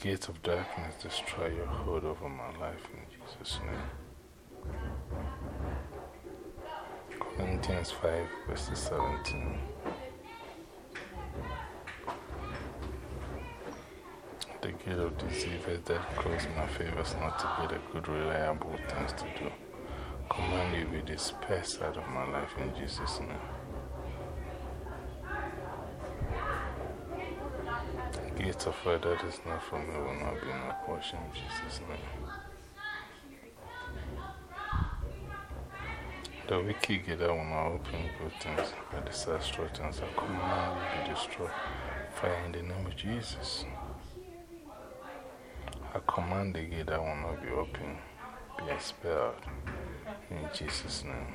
gate of darkness destroy your hold over my life in Jesus' name. Corinthians 5, verse 17. The gate of deceivers that close my favors not to be a good, reliable things to do. Command you be dispersed out of my life in Jesus' name. Fire that is not from me will not be my portion in Jesus' name. The wicked gate that will not open good things, but disastrous things are command will be destroyed. Fire in the name of Jesus. I command the gate that will not be open, be expelled in Jesus' name.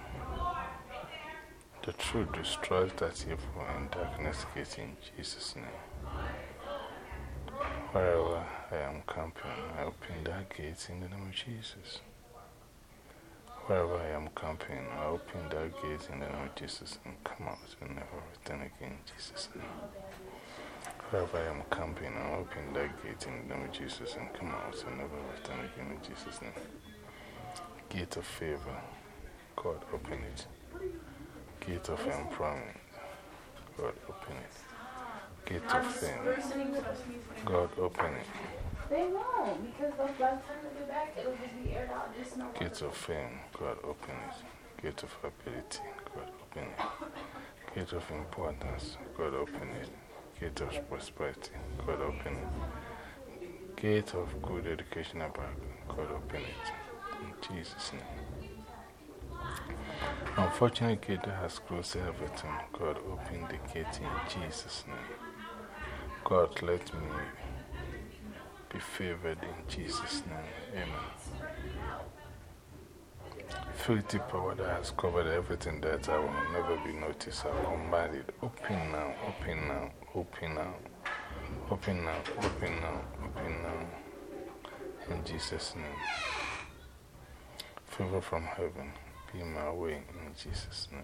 The truth destroys that evil and darkness gate in Jesus' name. Wherever I am camping, I open that gate in the name of Jesus. Wherever I am camping, I open that gate in the name of Jesus and come out and never return again in Jesus' name. Wherever I am camping, I open that gate in the name of Jesus and come out and never return again in Jesus' name. Gate of favor, God open it. Gate of employment, God open it. Gate of fame, God open it. They won't, because by the time they get back, it'll just be aired out. Just no Gate of fame, God open it. Gate of ability, God open it. Gate of importance, God open it. Gate of prosperity, God open it. Gate of good educational background, God open it. In Jesus' name. Unfortunately, gate has closed everything, God open the gate in Jesus' name. God, let me be favored in Jesus' name. Amen. Filthy power that has covered everything that I will never be noticed. I command it. Open now, open now, open now, open now, open now, open now. In Jesus' name. Favor from heaven be my way in Jesus' name.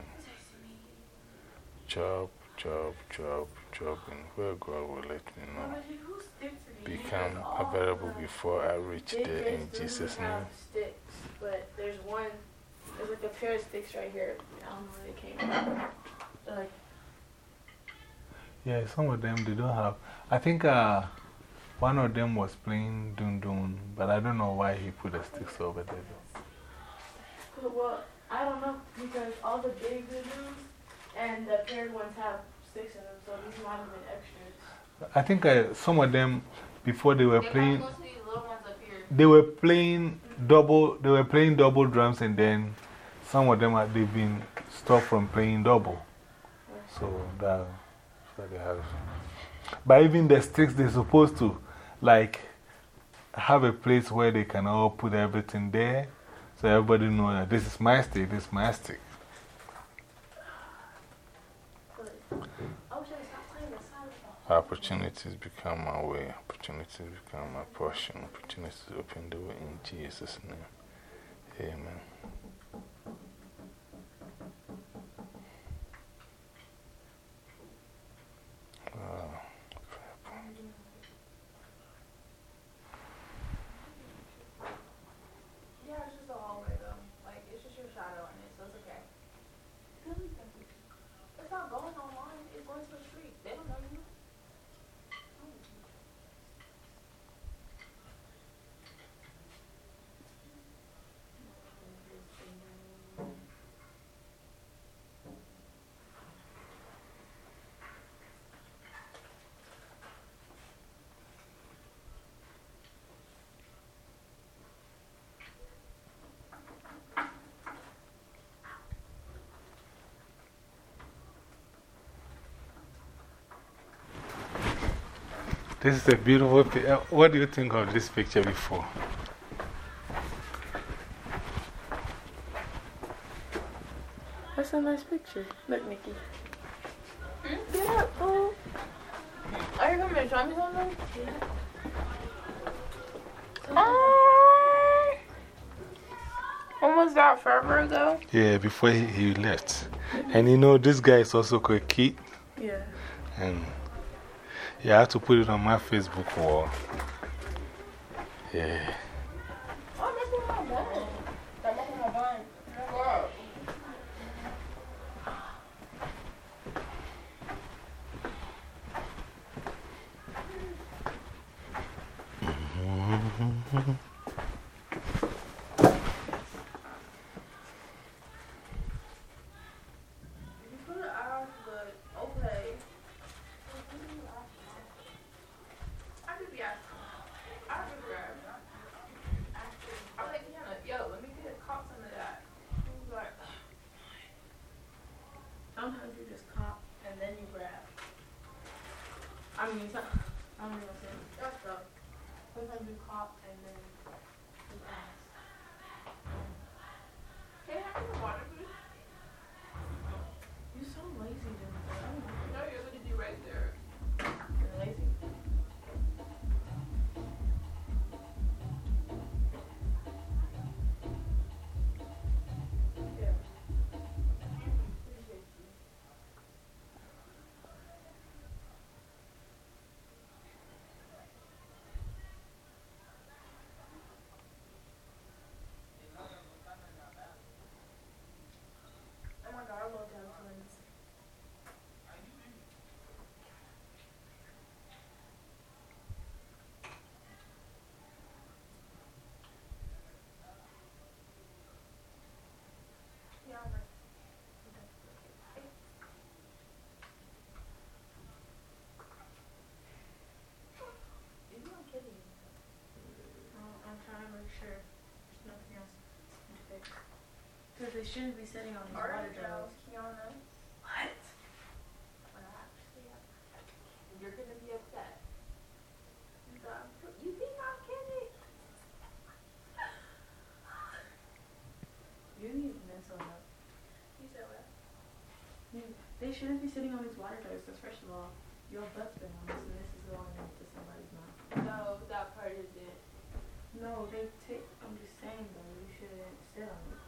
Job, job, job, job, and where God will let me know. Become available before I reach there in Jesus' name. sticks, but there's one, there's like a pair of sticks right here. I don't know where they came from. Like, Yeah, some of them they don't have. I think uh, one of them was playing Dun Dun, but I don't know why he put the sticks over there. Though. well, I don't know, because all the big videos and the paired ones have sticks in them, so these might have been extras. I think uh, some of them, before they were playing, they were playing double, they were playing double drums and then some of them have they've been stopped from playing double. So that's what they have. But even the sticks, they're supposed to like have a place where they can all put everything there so everybody knows that this is my stick, this is my stick. Opportunities become my way, opportunities become my portion, opportunities open the way in Jesus' name. Amen. Wow. Yeah, it's just a hallway though. Like, it's just your shadow in it, so it's okay. It's not going online, it's going to the street. They don't know you. This is a beautiful picture. What do you think of this picture before? That's a nice picture. Look, Nikki. Get up, fool. Are you coming to show me something? Yeah. Ah. When was that? Forever ago? Yeah, before he, he left. And you know, this guy is also called Keith. Yeah. And yeah, I have to put it on my Facebook wall. Yeah. I mean, some, I don't what I'm saying. That's stuff. Sometimes you cop and then you. They shouldn't be sitting on these water. Kiana. What? You're gonna be upset. You think I'm kidding? You need mental help. You said what? You- They shouldn't be sitting on these water jars because first of all, your butt's been on this and this is going into somebody's mouth. No, that part is it. No, they take, I'm just saying though, you shouldn't sit on it.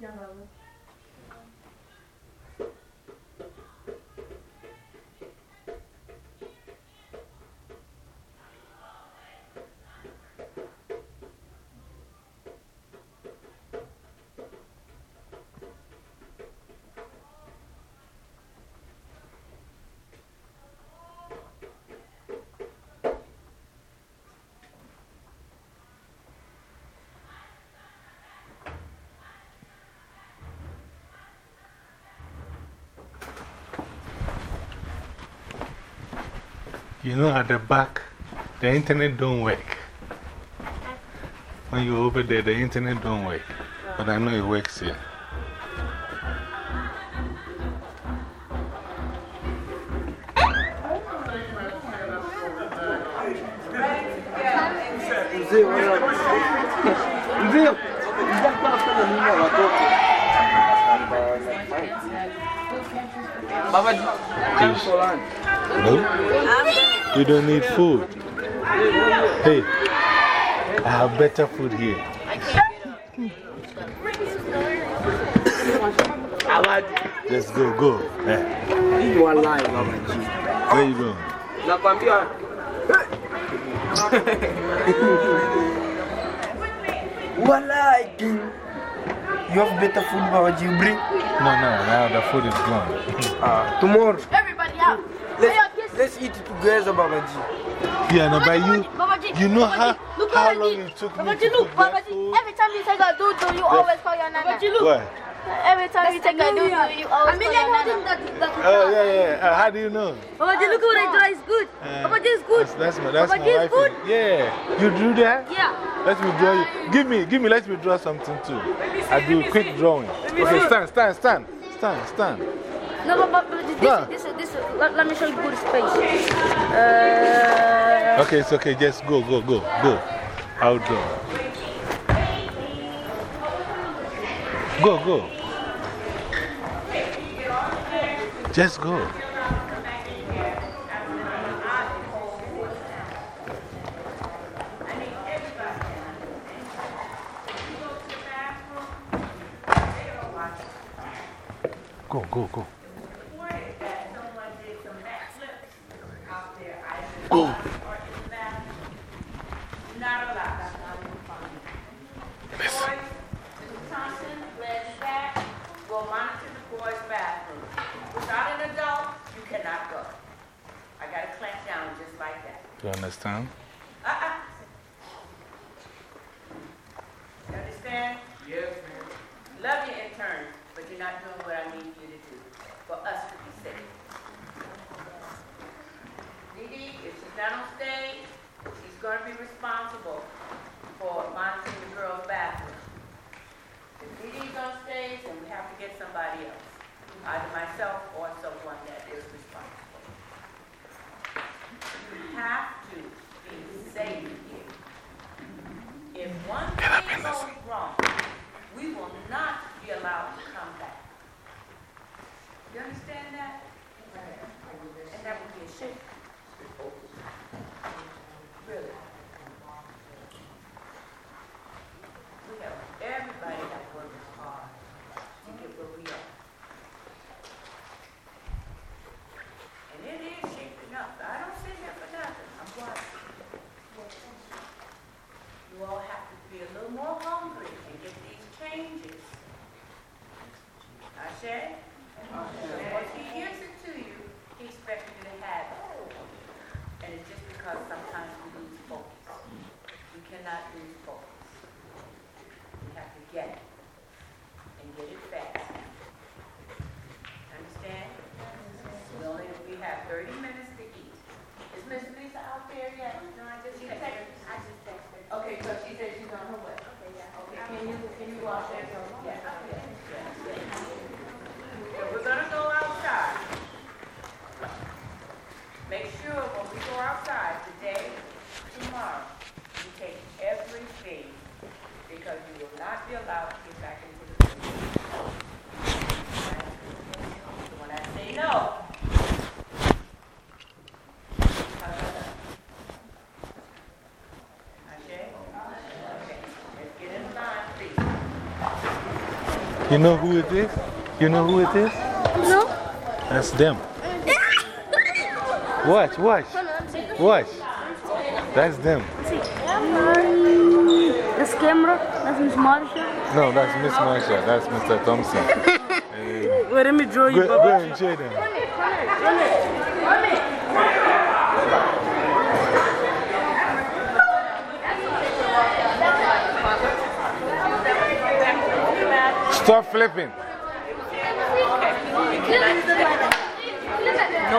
Yeah, Lola. You know, at the back, the internet don't work. When you're over there, the internet don't work. But I know it works here. Baba No? You don't need food. Hey, I have better food here. Let's go, go. Eh, Hii wallahi baba ji where you going? Nakwambia Wallahi king You have better food baba bring No, no, now the food is gone. Ah tomorrow eat it together baba ji Yeah, no, but you, Babaji, you know Babaji, how, look, how Babaji. long it took me Babaji, to look, that Babaji. Every time you say go do you always call your nana. Babaji, look. What? Every time you take a do, you always call your nana. Oh, yeah, yeah. Uh, how do you know? Papa J, look what I draw. It's good. Papa J is good. That's, that's my, that's my wife. good. Yeah. You do that? Yeah. Let me draw you. Give me, give me, let me draw something too. I do quick drawing. Okay, stand, stand, stand. Stand, stand. No, but, but, this, No. this, this, this, let, let me show you good space. Uh, Okay, it's okay. Just go, go, go, go. I'll. Go, go. Just go. Go, go, go. Go. Listen. Mrs. Thompson, glad you're back. Will monitor the boys' bathroom. Without an adult, you cannot go. I gotta clamp down just like that. You understand? Uh-uh. You understand? Yes, ma'am. Love you, intern, but you're not doing what I need you to do for us to be safe. Dee She's not on stage, she's gonna be responsible for monitoring the girls' bathroom. If Dee Dee's on stage, then we have to get somebody else, either myself or someone that is responsible. You have to be safe here. If one thing goes wrong, we will not be allowed to come back. You understand that? And that would be a shame. Really. We have, everybody has worked hard to get where we are. And it is shaping up. I don't sit here for nothing. I'm watching. You all have to be a little more hungry and get these changes. Ashe? And once he gives it to you, he expects you to have it. And it's just because sometimes we lose focus. We cannot lose focus. We have to get it and get it fast. Understand? We only, we have thirty minutes to eat. Is Miss Lisa out there yet? No, I just texted her. I just texted her. Okay, so she said she's on her way. Okay, yeah. Okay, can you, can you watch that? Yeah, yeah, yeah, yeah. So we're gonna go outside. Make sure when we go outside today, tomorrow, you take everything because you will not be allowed to get back into the building. When I say no, how's that? Okay? Okay, let's get in line, please. You know who it is? You know who it is? no? That's them. Watch, watch. Watch. That's them. This camera, that's Miss Marsha. No, that's Miss Marsha. That's Mr. Thompson. Wait, let me draw you, Go, go and show them. Stop flipping.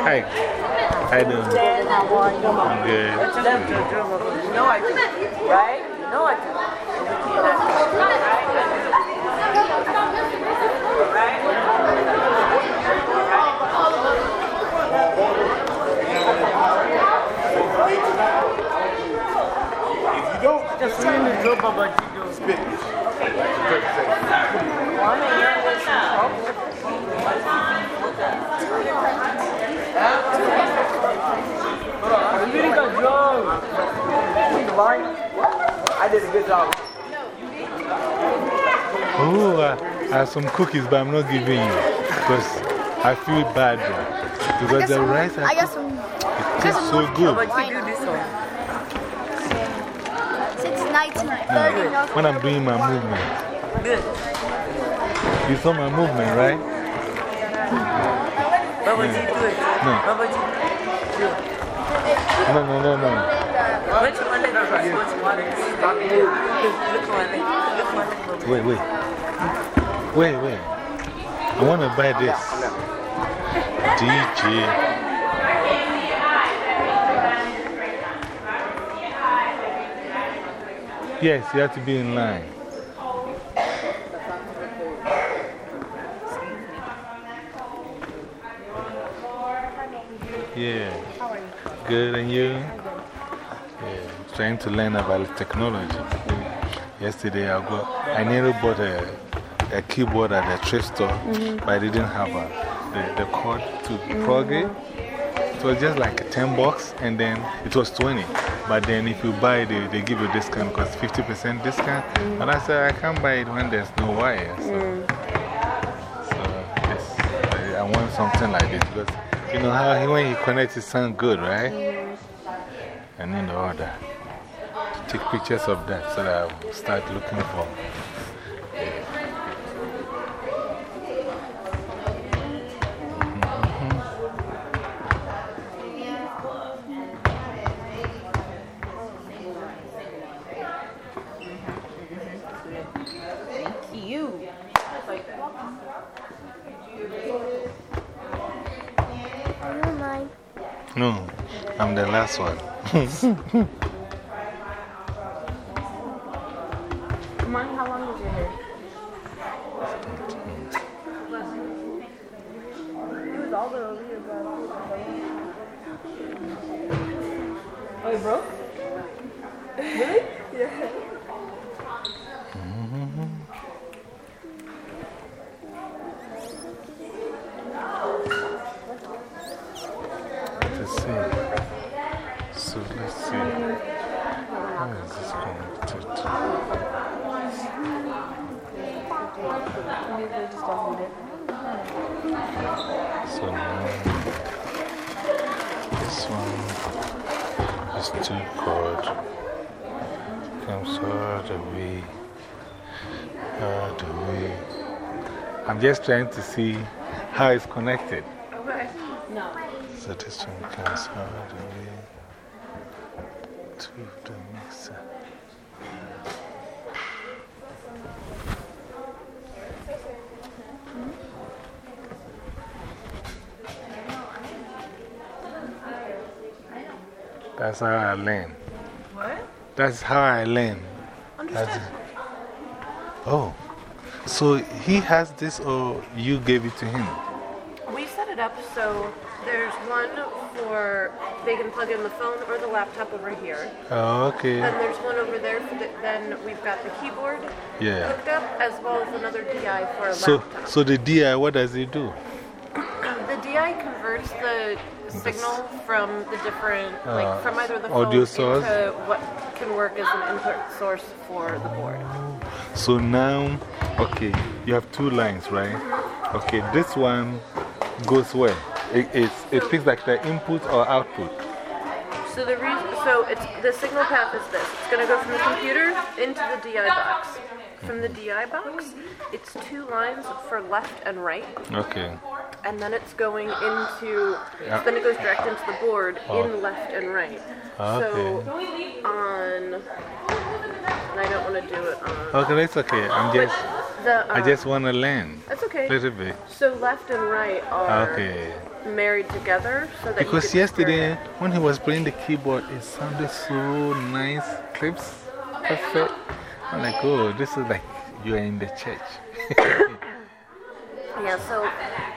Hey. How you doing? I'm good. You know I do, right? You know I do. Just let me draw Baba Jido. You really got drawn. See the line? I did a good job. Oh, I, I have some cookies, but I'm not giving you because I feel bad. Because the rice I, I got some it tastes so good. But you do this one. since 1930. No, when I'm doing my movement. Good. You saw my movement, right? Baba Ji, do it. No. No, no, no, no. Which one one leg? Look one. Wait, wait. Wait, wait. I want to buy this. DJ. Yes, you have to be in line. Yeah. Good, and you? Yeah. Trying to learn about technology. Yesterday, I, got, I nearly bought a, a keyboard at the thrift store, but I didn't have a, the, the cord to plug it. It was just like 10 bucks, and then it was 20. But then if you buy it, they, they give you a discount because 50% discount. And I said, I can't buy it when there's no wire. So, so yes, I, I want something like this because you know how he, when he connects, it sounds good, right? And need to order. Take pictures of that so that I'll start looking for. Last one. Mine, how long is your hair? It was all the way over here. Oh, it broke? Really? Yeah. So now this one is too cord. Comes all the way. All the way. I'm just trying to see how it's connected. No. So this one comes all the way to the mixer. That's how I learn. What? That's how I learn. That's oh, so he has this, or you gave it to him? We set it up so there's one for they can plug in the phone or the laptop over here. Oh, okay. And there's one over there. For the, then we've got the keyboard Yeah. hooked up as well as another DI for a So, laptop. so the DI, what does it do? The DI converts the signal from the different, like from either the phone Uh, audio source? into what can work as an input source for the board. So now, okay, you have two lines, right? Okay, this one goes where? It, it's, it picks like the input or output. So the reason, so it's the signal path is this. It's going to go from the computer into the DI box. From the DI box, it's two lines for left and right, Okay. and then it's going into. Yeah. Then it goes direct into the board Oh. in left and right. Okay. So on, and I don't want to do it on. Okay, that's okay. I'm just, The, I uh, just want to learn That's okay. a little bit. So left and right are Okay. married together, so that Because yesterday, when he was playing the keyboard, it sounded so nice, clips, perfect. I'm like, oh, this is like you are in the church. Yeah, so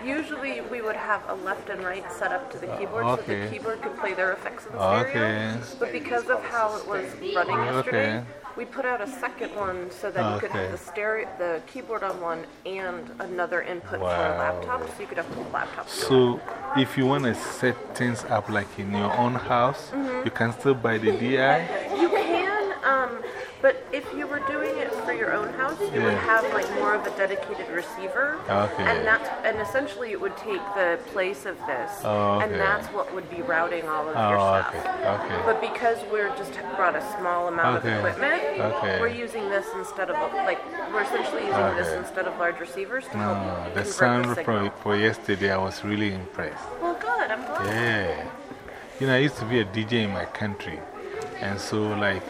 usually we would have a left and right set up to the keyboard so okay. the keyboard could play their effects in Okay. stereo. But because of how it was running yesterday, Okay. we put out a second one so that you could have the stereo, the keyboard on one and another input for a laptop, so you could have two laptops. So, if you want to set things up like in your own house, Mm-hmm. you can still buy the DI. You can, um, but if you were doing it for your own house, you would have like more of a dedicated receiver. Okay. And that's and essentially it would take the place of this, Oh, okay. and that's what would be routing all of Oh, your stuff. okay, okay. But because we're just brought a small amount of equipment, we're using this instead of like we're essentially using this instead of large receivers to help No, the sound the for yesterday, I was really impressed. Well, good. I'm glad. Yeah. You know, I used to be a DJ in my country. And so, like,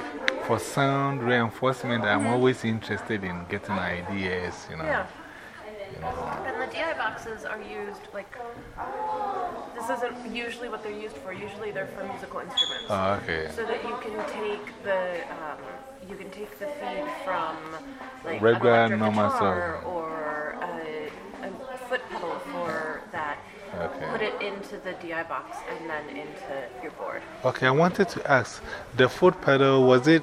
for sound reinforcement, I'm always interested in getting ideas, you know. Yeah. And the DI boxes are used like this isn't usually what they're used for. Usually they're for musical instruments. Oh, okay. so that you can take the um, you can take the feed from like Regular, an normal guitar song. or a, a foot pedal for that. Okay. Put it into the DI box and then into your board. Okay, I wanted to ask the foot pedal, was it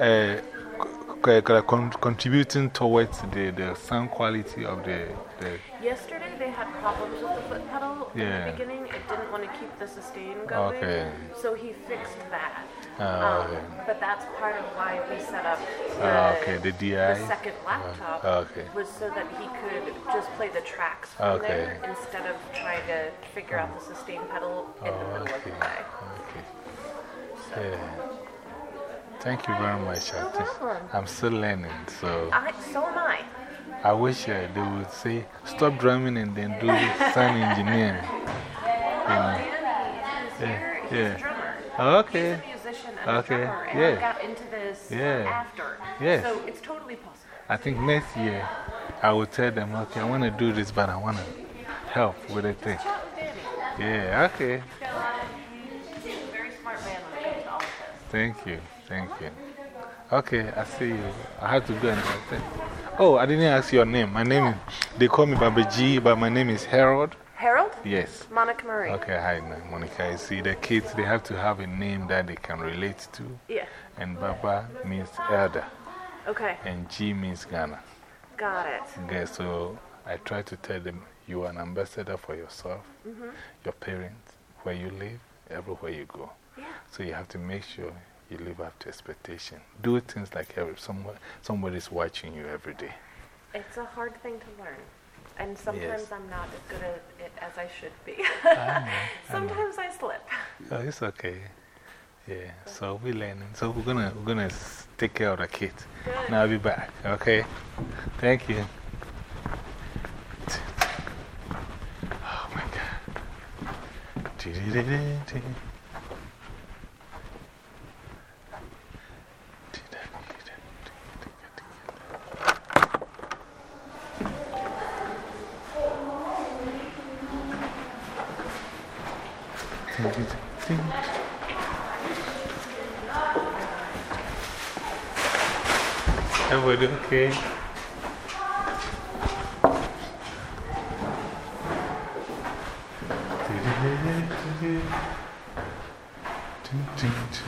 uh, c- c- con contributing towards the, the sound quality of the. the Yesterday they had problems with the foot pedal in Yeah. the beginning. It didn't want to keep the sustain going. Okay. So he fixed that. Ah, Um, okay. But that's part of why we set up the, Ah, okay, the DI. the second laptop Ah, okay. was so that he could just play the tracks from Okay. there instead of trying to figure out the sustain pedal in the Oh, middle of okay. the day. Okay. Yeah. Thank you very much. I No problem. I'm still learning, so I, so am I. I wish uh, they would say stop drumming and then do sound engineering. Yeah, yeah. a. Oh, okay. Okay, yeah. Yeah. Yes. So it's totally possible. I think next year I will tell them, okay, I want to do this, but I want to help with the thing. Yeah, okay. Thank you. Thank you. Okay, I see you. I have to go and. Oh, I didn't ask your name. My name is, they call me Baba G, but my name is Harold. Harold? Yes. Monica Marie. Okay, hi, Monica. You see, the kids, they have to have a name that they can relate to. Yeah. And Baba means elder, Okay. and G means Ghana. Got it. Okay, so I try to tell them you are an ambassador for yourself, -hmm. your parents, where you live, everywhere you go. Yeah. So you have to make sure you live up to expectation. Do things like every, someone, somebody's watching you every day. It's a hard thing to learn. And sometimes I'm not as good at it as I should be. sometimes I slip. Oh, it's okay. Yeah, so we're learning. So we're gonna, we're gonna take care of the kids. Good. Now I'll be back, okay? Thank you. Oh my God. Everybody okay? This